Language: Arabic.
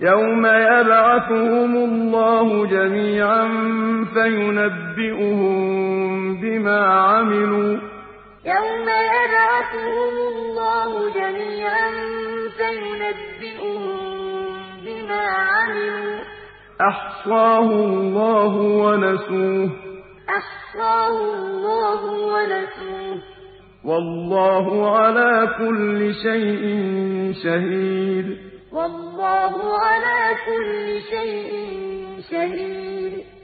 يَوْمَ يَبْعَثُهُمُ اللَّهُ جَمِيعًا فَيُنَبِّئُهُم بِمَا عَمِلُوا ۚ يَوْمَ يَبْعَثُهُمُ اللَّهُ جَمِيعًا فَيُنَبِّئُهُم بِمَا عَمِلُوا ۚ أَحْصَاهُ اللَّهُ وَنَسُوهُ ۚ وَاللَّهُ عَلَىٰ كُلِّ شَيْءٍ شَهِيدٌ. وَاللَّهُ عَلَىٰ كُلِّ شَيْءٍ شَهِيدٌ.